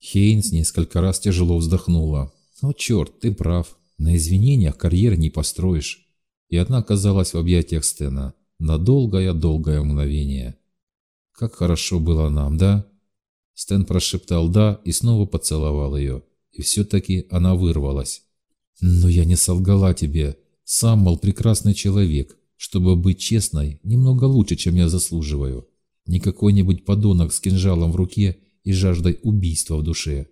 Хейнс несколько раз тяжело вздохнула. «О, черт, ты прав. На извинениях карьеры не построишь». И одна оказалась в объятиях Стена на долгое-долгое мгновение. «Как хорошо было нам, да?» Стэн прошептал «да» и снова поцеловал ее. И все-таки она вырвалась. «Но я не солгала тебе. Сам, мол, прекрасный человек. Чтобы быть честной, немного лучше, чем я заслуживаю. Не какой-нибудь подонок с кинжалом в руке и жаждой убийства в душе.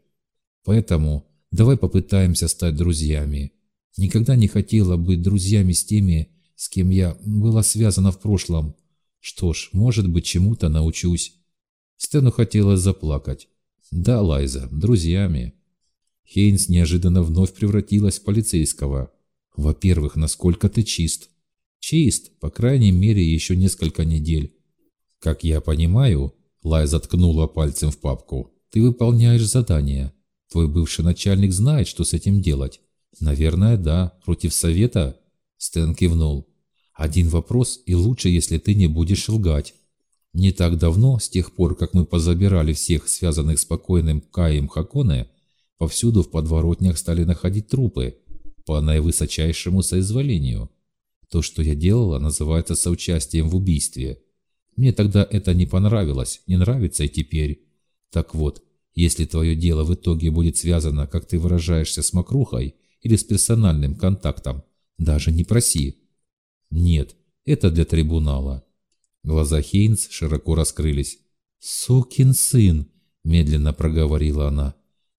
Поэтому давай попытаемся стать друзьями. Никогда не хотела быть друзьями с теми, с кем я была связана в прошлом. Что ж, может быть, чему-то научусь. Стэну хотелось заплакать. Да, Лайза, друзьями. Хейнс неожиданно вновь превратилась в полицейского. Во-первых, насколько ты чист. Чист, по крайней мере, еще несколько недель. Как я понимаю, Лайза ткнула пальцем в папку, ты выполняешь задание. Твой бывший начальник знает, что с этим делать. Наверное, да. Против совета? Стэн кивнул. Один вопрос, и лучше, если ты не будешь лгать. Не так давно, с тех пор, как мы позабирали всех связанных с покойным Каем Хаконе, повсюду в подворотнях стали находить трупы по наивысочайшему соизволению. То, что я делала, называется соучастием в убийстве. Мне тогда это не понравилось, не нравится и теперь. Так вот, если твое дело в итоге будет связано, как ты выражаешься, с мокрухой или с персональным контактом, даже не проси. Нет, это для трибунала. Глаза Хейнс широко раскрылись. «Сукин сын!» – медленно проговорила она.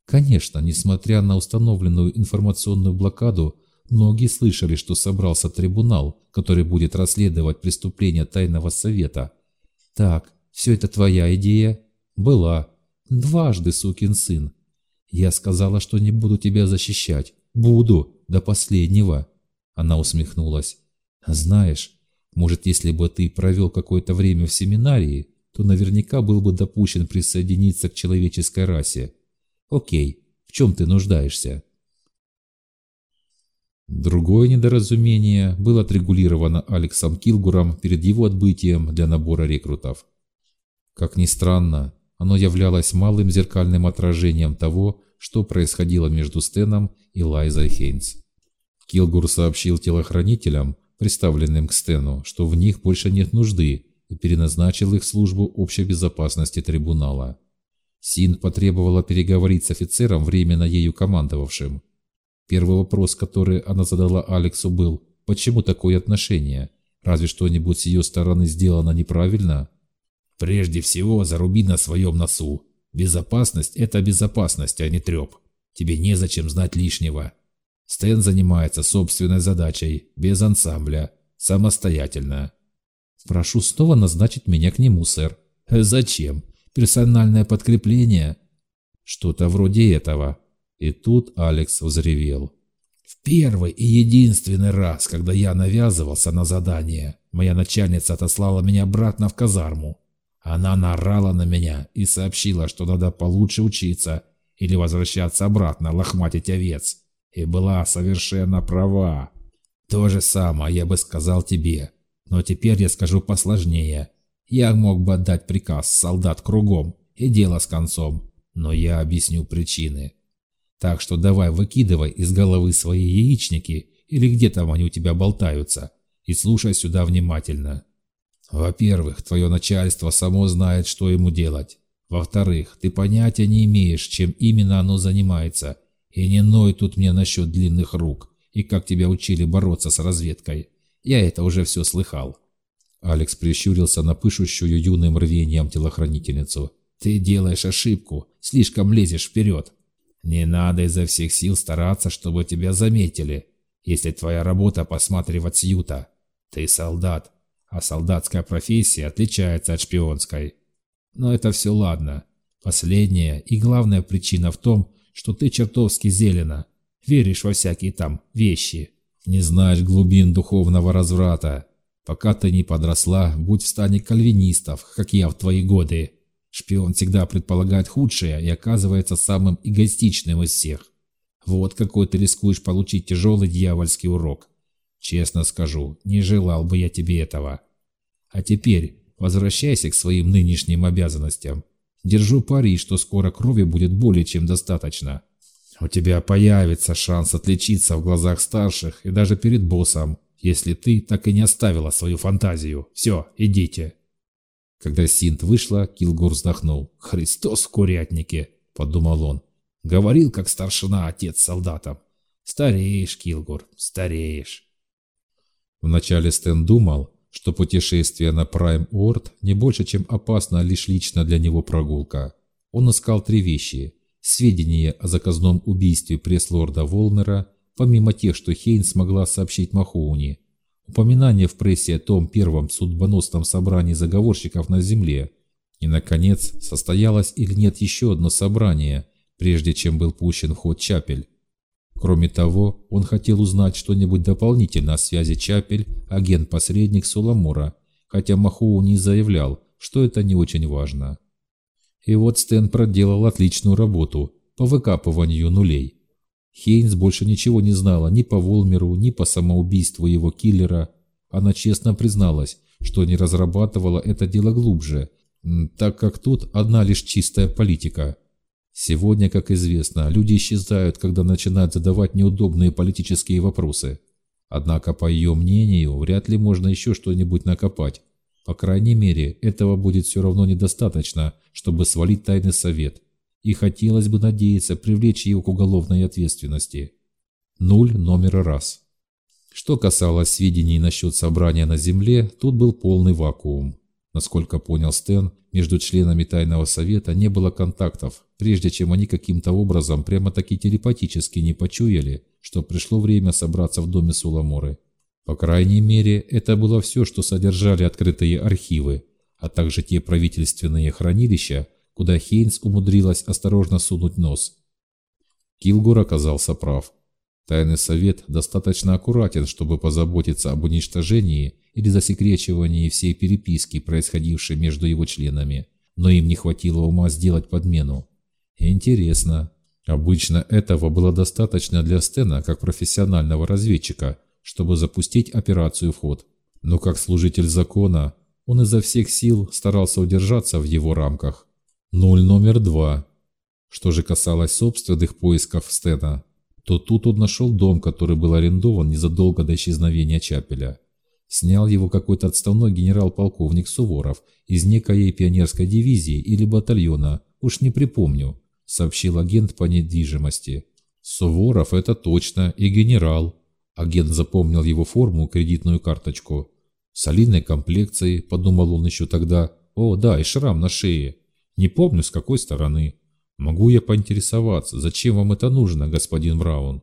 Конечно, несмотря на установленную информационную блокаду, многие слышали, что собрался трибунал, который будет расследовать преступления Тайного Совета. Так, все это твоя идея? Была. Дважды, сукин сын. Я сказала, что не буду тебя защищать. Буду, до последнего. Она усмехнулась. Знаешь, может, если бы ты провел какое-то время в семинарии, то наверняка был бы допущен присоединиться к человеческой расе. Окей, в чем ты нуждаешься? Другое недоразумение было отрегулировано Алексом Килгуром перед его отбытием для набора рекрутов. Как ни странно, оно являлось малым зеркальным отражением того, что происходило между Стеном и Лайзой Хейнс. Килгур сообщил телохранителям, представленным к Стену, что в них больше нет нужды, и переназначил их в службу общей безопасности трибунала. Син потребовала переговорить с офицером, временно ею командовавшим. Первый вопрос, который она задала Алексу, был «Почему такое отношение? Разве что-нибудь с ее стороны сделано неправильно?» «Прежде всего, заруби на своем носу. Безопасность – это безопасность, а не треп. Тебе незачем знать лишнего. Стэн занимается собственной задачей, без ансамбля, самостоятельно. Прошу снова назначить меня к нему, сэр. Зачем? Персональное подкрепление? Что-то вроде этого. И тут Алекс взревел. В первый и единственный раз, когда я навязывался на задание, моя начальница отослала меня обратно в казарму. Она нарала на меня и сообщила, что надо получше учиться или возвращаться обратно лохматить овец и была совершенно права. То же самое я бы сказал тебе, но теперь я скажу посложнее. Я мог бы отдать приказ солдат кругом и дело с концом, но я объясню причины. Так что давай выкидывай из головы свои яичники или где там они у тебя болтаются и слушай сюда внимательно. Во-первых, твое начальство само знает, что ему делать. Во-вторых, ты понятия не имеешь, чем именно оно занимается – и не ной тут мне насчет длинных рук и как тебя учили бороться с разведкой. Я это уже все слыхал. Алекс прищурился на пышущую юным рвением телохранительницу. «Ты делаешь ошибку, слишком лезешь вперед. Не надо изо всех сил стараться, чтобы тебя заметили, если твоя работа посматривать с юта. Ты солдат, а солдатская профессия отличается от шпионской. Но это все ладно. Последняя и главная причина в том, что ты чертовски зелена, веришь во всякие там вещи, не знаешь глубин духовного разврата. Пока ты не подросла, будь в стане кальвинистов, как я в твои годы. Шпион всегда предполагает худшее и оказывается самым эгоистичным из всех. Вот какой ты рискуешь получить тяжелый дьявольский урок. Честно скажу, не желал бы я тебе этого. А теперь возвращайся к своим нынешним обязанностям. Держу пари, что скоро крови будет более чем достаточно. У тебя появится шанс отличиться в глазах старших и даже перед боссом, если ты так и не оставила свою фантазию. Все, идите. Когда Синт вышла, Килгур вздохнул. «Христос в курятнике!» – подумал он. Говорил, как старшина отец солдатам. «Стареешь, Килгур, стареешь». Вначале Стэн думал, что путешествие на Прайм-Орд не больше, чем опасно лишь лично для него прогулка. Он искал три вещи. Сведения о заказном убийстве пресс-лорда Волмера, помимо тех, что Хейн смогла сообщить Махоуни. Упоминание в прессе о том первом судьбоносном собрании заговорщиков на Земле. И, наконец, состоялось или нет еще одно собрание, прежде чем был пущен в ход Чапель. Кроме того, он хотел узнать что-нибудь дополнительно о связи Чапель, агент-посредник Суламора, хотя Махоу не заявлял, что это не очень важно. И вот Стэн проделал отличную работу по выкапыванию нулей. Хейнс больше ничего не знала ни по Волмеру, ни по самоубийству его киллера. Она честно призналась, что не разрабатывала это дело глубже, так как тут одна лишь чистая политика – Сегодня, как известно, люди исчезают, когда начинают задавать неудобные политические вопросы. Однако, по ее мнению, вряд ли можно еще что-нибудь накопать. По крайней мере, этого будет все равно недостаточно, чтобы свалить тайный совет. И хотелось бы надеяться привлечь его к уголовной ответственности. Нуль номер раз. Что касалось сведений насчет собрания на Земле, тут был полный вакуум. Насколько понял Стэн, между членами Тайного Совета не было контактов, прежде чем они каким-то образом прямо-таки телепатически не почуяли, что пришло время собраться в доме Суламоры. По крайней мере, это было все, что содержали открытые архивы, а также те правительственные хранилища, куда Хейнс умудрилась осторожно сунуть нос. Килгур оказался прав. Тайный совет достаточно аккуратен, чтобы позаботиться об уничтожении или засекречивании всей переписки, происходившей между его членами, но им не хватило ума сделать подмену. Интересно. Обычно этого было достаточно для Стена как профессионального разведчика, чтобы запустить операцию в ход. Но как служитель закона, он изо всех сил старался удержаться в его рамках. Нуль номер два. Что же касалось собственных поисков Стена, то тут он нашел дом, который был арендован незадолго до исчезновения Чапеля. Снял его какой-то отставной генерал-полковник Суворов из некой пионерской дивизии или батальона, уж не припомню, сообщил агент по недвижимости. Суворов это точно и генерал. Агент запомнил его форму, кредитную карточку. Солидной комплекции, подумал он еще тогда. О, да, и шрам на шее. Не помню, с какой стороны. Могу я поинтересоваться, зачем вам это нужно, господин Браун?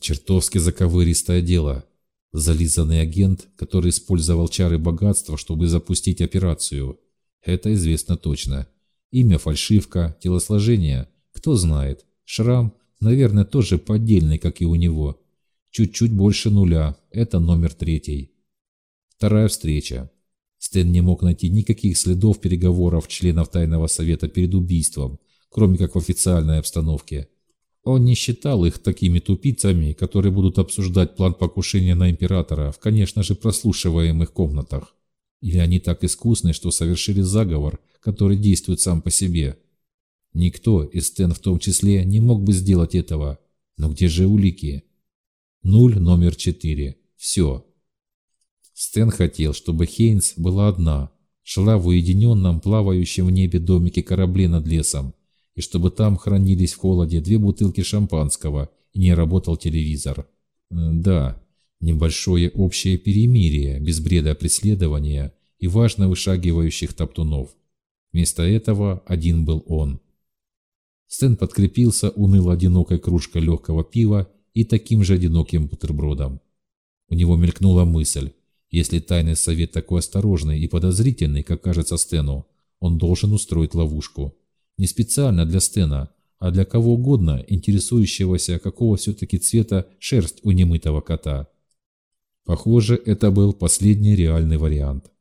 Чертовски заковыристое дело. Зализанный агент, который использовал чары богатства, чтобы запустить операцию. Это известно точно. Имя фальшивка, телосложение, кто знает. Шрам, наверное, тоже поддельный, как и у него. Чуть-чуть больше нуля, это номер третий. Вторая встреча. Стэн не мог найти никаких следов переговоров членов Тайного Совета перед убийством, кроме как в официальной обстановке. Он не считал их такими тупицами, которые будут обсуждать план покушения на императора в, конечно же, прослушиваемых комнатах. Или они так искусны, что совершили заговор, который действует сам по себе. Никто, и Стэн в том числе, не мог бы сделать этого. Но где же улики? Нуль номер четыре. Все. Стэн хотел, чтобы Хейнс была одна, шла в уединенном, плавающем в небе домике корабле над лесом, и чтобы там хранились в холоде две бутылки шампанского и не работал телевизор. Да, небольшое общее перемирие, без бреда преследования и важно вышагивающих топтунов. Вместо этого один был он. Стэн подкрепился уныло-одинокой кружкой легкого пива и таким же одиноким бутербродом. У него мелькнула мысль, если тайный совет такой осторожный и подозрительный, как кажется Стэну, он должен устроить ловушку. Не специально для Стена, а для кого угодно, интересующегося, какого все-таки цвета шерсть у немытого кота. Похоже, это был последний реальный вариант.